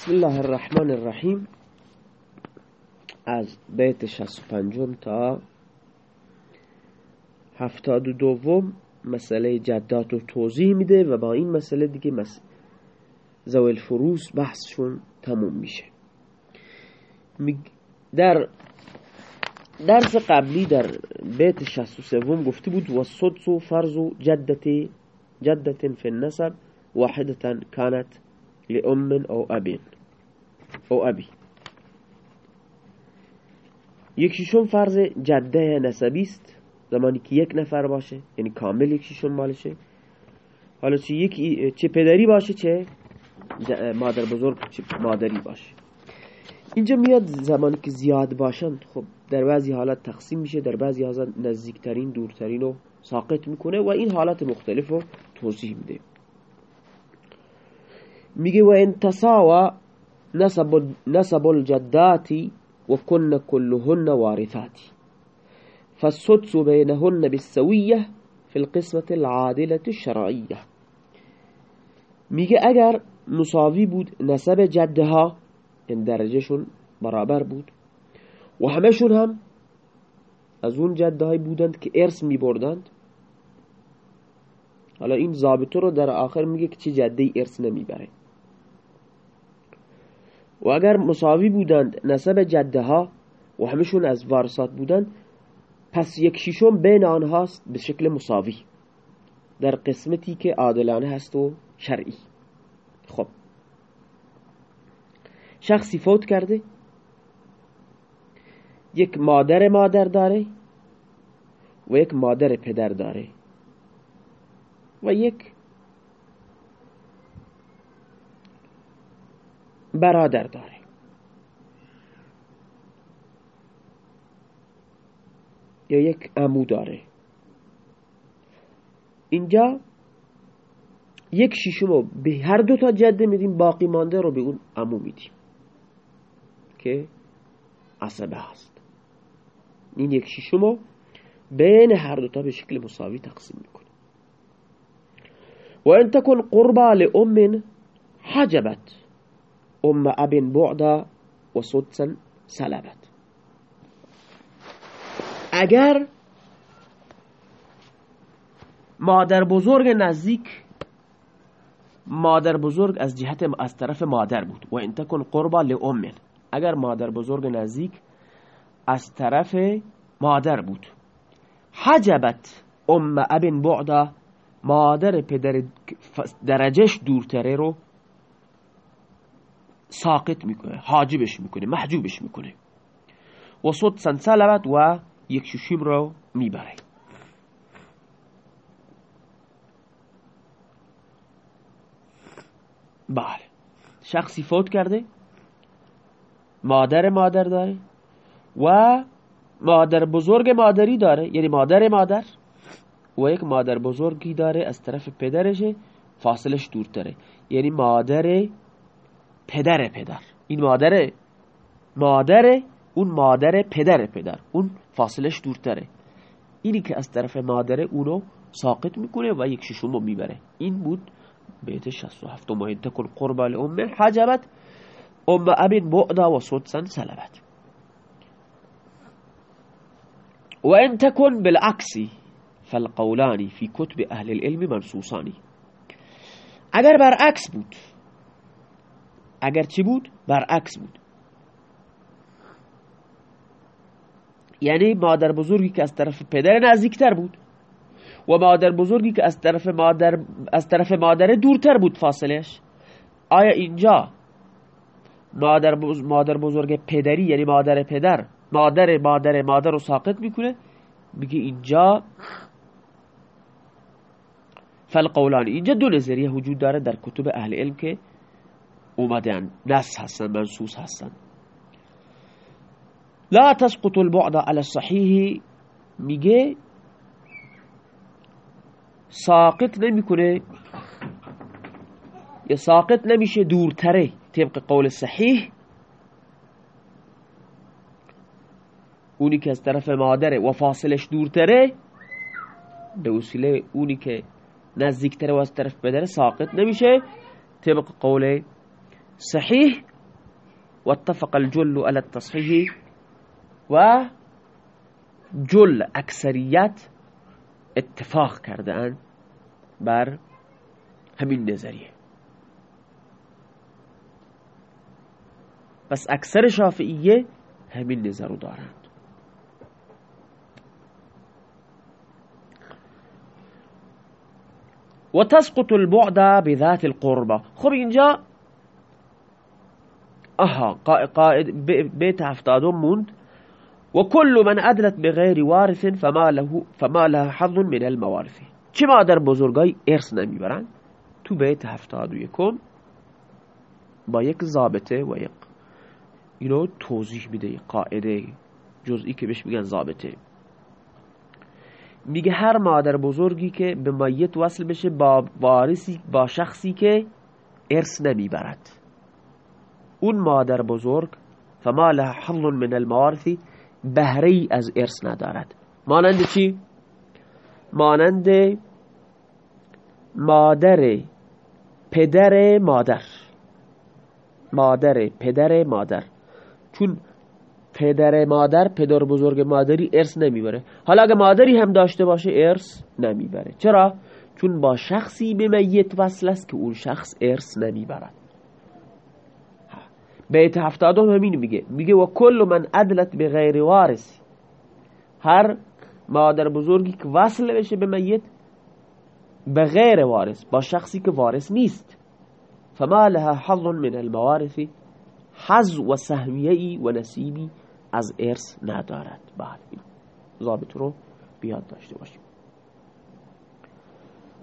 بسم الله الرحمن الرحیم. از بیت 65 تا هفتاد و دوم مسئله جدات رو توضیح میده و با این مسئله دیگه مس... زوال فروس بحثشون تموم میشه. در درس قبلی در بیت 63 گفته بود و صدس و فرض و جدت جدت فی النسب واحدتا كانت لأم او ابین او ابی یک فرض جده نسبی است. زمانی که یک نفر باشه یعنی کامل یک مالشه. حالا چه یک چه پدری باشه چه مادر بزرگ چه مادری باشه. اینجا میاد زمانی که زیاد باشن. خب در بعضی حالات تقسیم میشه در بعضی حالات نزدیکترین دورترین رو ساقط می‌کنه و این حالات مختلف رو توضیح میده. میگه و ان تساوى نسب نسب الجدات وكن كلهن وارثات فالسدس بينهن بالسوية في القسمة العادلة الشرعية میگه اگر مساوی بود نسب جدها این درجهشون برابر بود و همشون هم از اون جده بودند که ارث می بردند حالا این ضابطه رو در آخر میگه که چه جده ارث نمی‌بره. و اگر مساوی بودند نسب جده ها و همشون از وارثات بودند پس یک شیشم بین آنهاست به شکل مساوی. در قسمتی که عادلانه هست و شرعی. خب. شخصی فوت کرده. یک مادر مادر داره و یک مادر پدر داره. و یک برادر داره. یا یک امو داره. اینجا یک شیشم به هر دو تا جده میدیم باقی مانده رو به اون امو میدیم. که عصبه هست. این یک شیشم بین هر دو تا به شکل مساوی تقسیم می‌کنه و ان تکن قربا لأم حجبت. ام اب بعدا و صدسا سلبت. اگر مادر بزرگ نزدیک مادر بزرگ از جهت از طرف مادر بود. و ان تکن قربا لام اگر مادر بزرگ نزدیک از طرف مادر بود. حجبت ام اب بعدا مادر پدر درجهش دورتره رو ساقط می‌کنه حاجبش می‌کنه محجوبش می‌کنه. و صد سنسلبت و یک ششیم رو می‌بره. بله. شخصی فوت کرده مادر مادر داره و مادر بزرگ مادری داره یعنی مادر مادر و یک مادر بزرگی داره از طرف پدرشه فاصلش دورتره. یعنی مادر پدر پدر. این مادر مادر اون مادر پدر پدر. اون فاصلش دورتره. اینی که از طرف مادر اونو ساقط می‌کنه و یک ششم رو می‌بره. این بود بیت 67 ما تکن قربا لأم حجبت. ام ابن بعدا و صدسا سلبت و ان تکن بالعکسی فالقولانی في كتب اهل العلم منصوصانی اگر برعکس بود اگر چی بود؟ برعکس بود. یعنی مادر بزرگی که از طرف پدر نزدیکتر بود و مادر بزرگی که از طرف مادر از طرف مادر دورتر بود فاصلش. آیا اینجا مادر مادر بزرگ پدری یعنی مادر پدر مادر مادر مادر رو ساقط می‌کنه؟ میگه اینجا فالقولان اینجا دو نظریه وجود داره در کتب اهل علم که اومدن نس هستن منصوص هستن. لا تسقط البعد على الصحيح میگه ساقط نمی‌کنه. یا ساقط نمیشه دورتره طبق قول صحیح. اونی که از طرف مادره و فاصلش دورتره به وسیله اونی که نزدیکتره و از طرف پدره ساقط نمیشه طبق قول صحیح واتفق الجل على التصحیح و جل اکثریت اتفاق کرده بر همین نظریه. پس اکثر شافعیه همین نظر رو دارند. و تسقط البعد بذات القربه خب اینجا آها قائد بیت هفتادم موند. وكل من أدلت بغير وارث فما له فما لها حظ من الموارث. چه مادر بزرگای ارث نمی‌برن تو بیت هفتاد و یکم با یک ضابطه و یک اینو توضیح میده قاعده جزئی که بهش میگن ضابطه. میگه هر مادر بزرگی که به میت وصل بشه با وارثی با شخصی که ارث نمی‌برد. اون مادر بزرگ فما لها حظ من الموارثی بهره از ارث ندارد. مانند چی؟ مانند مادر پدر مادر. مادر پدر مادر. چون پدر مادر پدر بزرگ مادری ارث نمی‌بره. حالا اگه مادری هم داشته باشه ارث نمی‌بره. چرا؟ چون با شخصی به میت وصل است که اون شخص ارث نمی‌برد. بیت هفتادم همین میگه. میگه و کل من عدلت به غیر وارث. هر مادر بزرگی که وصل بشه به میت به غیر وارث با شخصی که وارث نیست. فما لها حظ من الموارث حظ و سهمیهی و نصیبی از ارث ندارد. بعد ضابط رو بیاد داشته باشیم.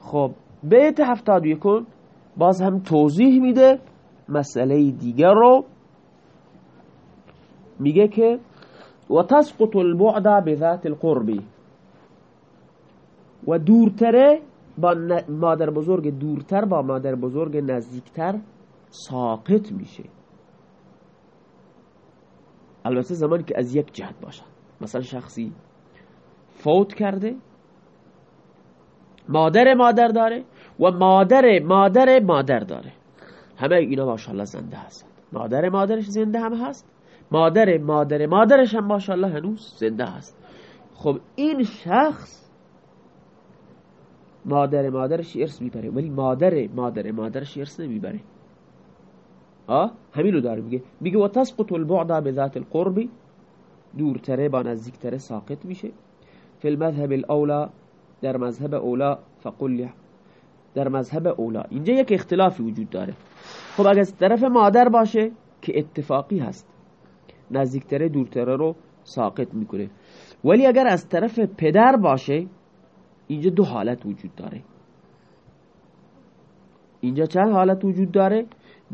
خب بیت هفتاد یکون باز هم توضیح میده. مسئله دیگر رو میگه که و تسقط البعد بذات القربی و دورتره با مادر بزرگ دورتر با مادر بزرگ نزدیکتر ساقط میشه. البته زمانی که از یک جهت باشد مثلا شخصی فوت کرده مادر مادر داره و مادر مادر مادر داره. همه اینا ماشاءالله زنده هستند مادر مادرش زنده هم هست. مادر مادر مادرش هم ماشاءالله هنوز زنده هست. خب این شخص مادر مادرش ارث می‌بره ولی مادر مادر مادرش ارث نمی‌بره. آه همین رو داره میگه. میگه و تسقط البعد به ذات القرب دورتره با نزدیکتره ساقط میشه. فی المذهب الاولا در مذهب اولا فقل در مذهب اولا اینجا یک اختلافی وجود داره. خب اگر از طرف مادر باشه که اتفاقی هست. نزدیکتره دورتره رو ساقط می‌کنه. ولی اگر از طرف پدر باشه اینجا دو حالت وجود داره. اینجا چند حالت وجود داره؟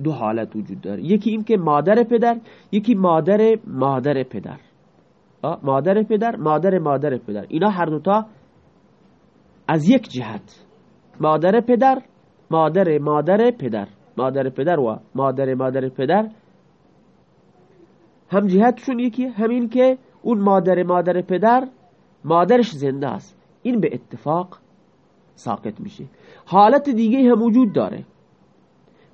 دو حالت وجود داره. یکی این که مادر پدر یکی مادر مادر پدر. مادر پدر مادر مادر پدر. اینا هر دوتا از یک جهت. مادر پدر مادر مادر پدر. مادر پدر و مادر مادر پدر هم جهتشون یکی همین که اون مادر مادر پدر مادرش زنده است. این به اتفاق ساقط میشه. حالت دیگه هم وجود داره.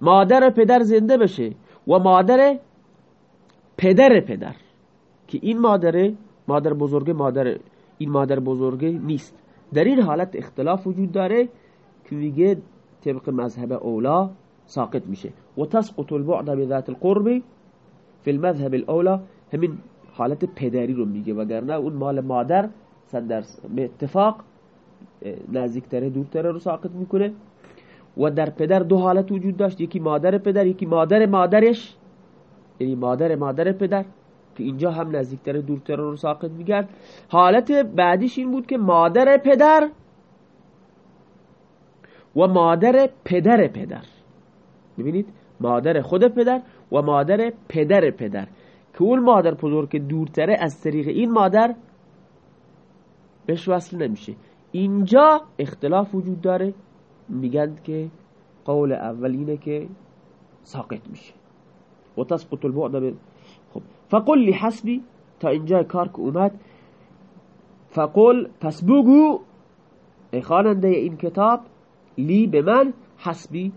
مادر پدر زنده بشه و مادر پدر پدر که این مادر مادر بزرگ مادر این مادر بزرگ نیست. در این حالت اختلاف وجود داره که میگه طبق مذهب اولا ساقط میشه. و تسقط البعد بذات القرب فی المذهب الاولا همین حالت پدری رو میگه وگرنه اون مال مادر در به اتفاق نزدیکتره دورتره رو ساقط می‌کنه. و در پدر دو حالت وجود داشت یکی مادر پدر یکی مادر مادرش. یعنی مادر مادر پدر که اینجا هم نزدیکتره دورتره رو ساقط میگن حالت بعدیش این بود که مادر پدر و مادر پدر پدر. ببینید مادر خود پدر و مادر پدر پدر. که اون مادر بزرگ که دورتره از طریق این مادر بهش وصل نمیشه. اینجا اختلاف وجود داره. میگند که قول اول که ساقط میشه. و تسقط البعد خب. فقل لی حسبی تا اینجا کار که اومد. فقل پس بگو ای خواننده این کتاب لی به من حسبی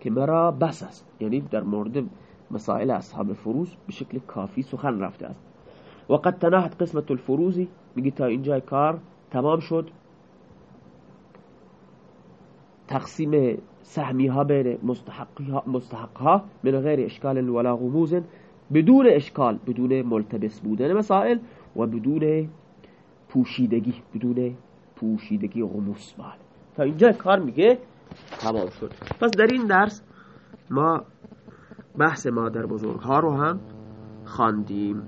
که مرا بس است. یعنی در مورد مسائل اصحاب فروز به شکل کافی سخن رفته است. و قد تناحت قسمت الفروزی. میگه تا اینجا کار تمام شد. تقسیم سهمی ها بین مستحق ها من غیر اشکال ولا غموز بدون اشکال بدون ملتبس بودن مسائل و بدون پوشیدگی بدون پوشیدگی غموس بله تا اینجا کار میگه تمام شد. پس در این درس ما بحث مادر بزرگ ها رو هم خواندیم.